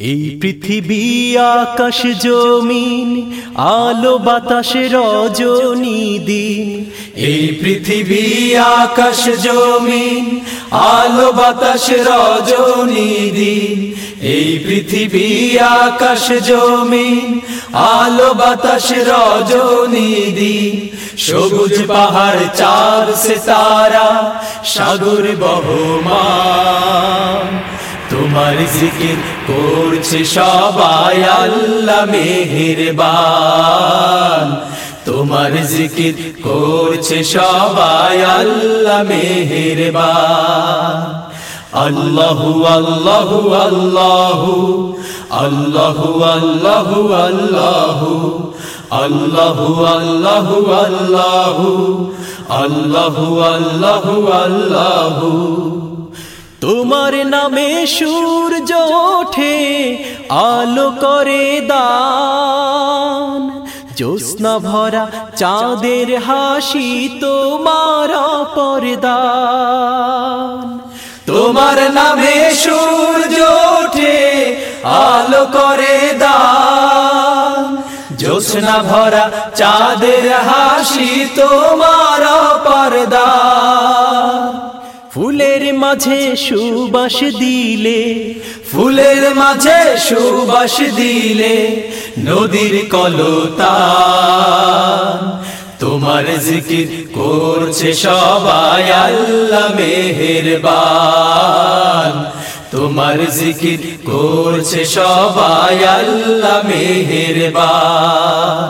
এই পৃথিবী আকাশ জমিন, আলো বাতাস রজনী দিন। এই পৃথিবী আকাশ জমিন, আলো বাতাস রজনী দিন। এই পৃথিবী আকাশ জমিন, আলো বাতাস রজনী দিন। সবুজ পাহাড়, চার সে তারা সাগর বহমান। তোমার জিকির করছে সবাই আল্লাহ মেহেরবান। তোমার জিকির করছে সবাই আল্লাহ মেহেরবান। আল্লাহু আল্লাহু আল্লাহু। আল্লাহু আল্লাহু আল্লাহু। আল্লাহু আল্লাহু আল্লাহু। আল্লাহু আল্লাহু আল্লাহু। তোমার নামে সূর্য ওঠে, আলো করে দান। জ্যোৎস্না ভরা চাঁদের হাসি তোমার পরদান তোমার নামে সূর্য ওঠে, আলো করে দান। জ্যোৎস্না ভরা চাঁদের হাসি তোমার পরদান ফুলের মাঝে সুবাস দিলে, ফুলের মাঝে সুবাস দিলে নদীর কলতা। তোমার জিকির করছে সবাই, আল্লাহ মেহেরবান। তোমার জিকির করছে সবাই, আল্লাহ মেহেরবান।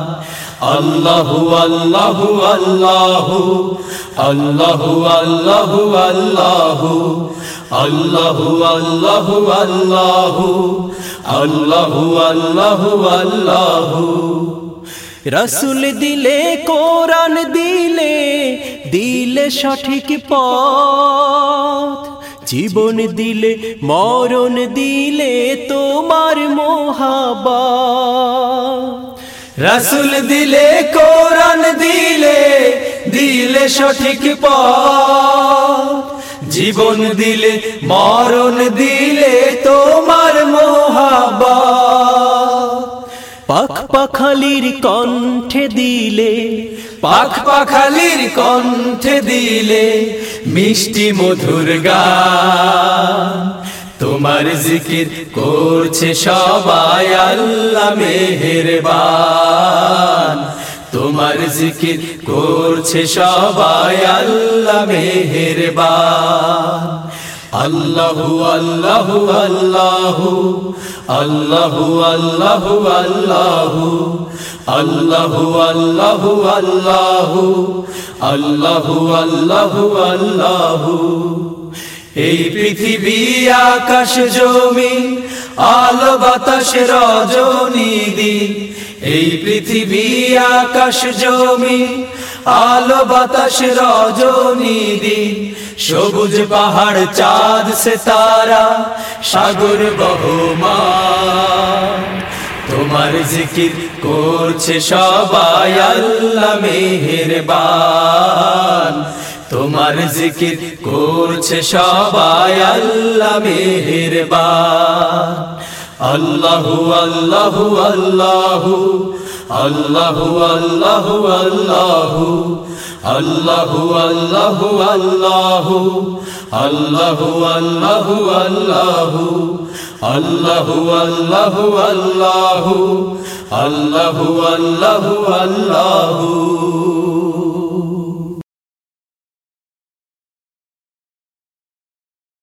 আল্লাহু আল্লাহু আল্লাহু আল্লাহু আল্লাহু আল্লাহু আল্লাহু আল্লাহু আল্লাহু আল্লাহু আল্লাহু আল্লাহু। রসুল দিলে, কোরআন দিলে দিলে সঠিক পথ। জীবন দিলে, মরণ দিলে তোমার মোহাবা রসুল দিলে, কোরআন দিলে দিলে সঠিক পথ। জীবন দিলে, মরণ দিলে তোমার মোহাবা পাখ পাখালির কণ্ঠে দিলে পাখ পাখালির কণ্ঠে দিলে মিষ্টি মধুর গান। তোমার জিকির করছে সবাই আল্লাহ মেহেরবান তোমার জিকির করছে সবাই আল্লাহ মেহেরবান আল্লাহু আল্লাহু আল্লাহু আল্লাহু আল্লাহু আল্লাহু আল্লাহু আল্লাহু আল্লাহু আল্লাহু আল্লাহু আল্লাহু এই পৃথিবী আকাশ জমি আলো বাতাস রজনী দিন। এই পৃথিবী আকাশ জমি আলো বাতাস রজনী দিন। সবুজ পাহাড়, চাঁদ সে তারা সাগর, বহমান। তোমার জিকির করছে সবাই, আল্লাহ মেহেরবান। তোমার জিকির করছে সবাই আল্লাহ মেহেরবান আল্লাহু আল্লাহু আল্লাহু আল্লাহু আল্লাহু আল্লাহু আল্লাহু আল্লাহু আল্লাহু আল্লাহু আল্লাহু আল্লাহু আল্লাহু আল্লাহু আল্লাহু আল্লাহু আল্লাহু আল্লাহু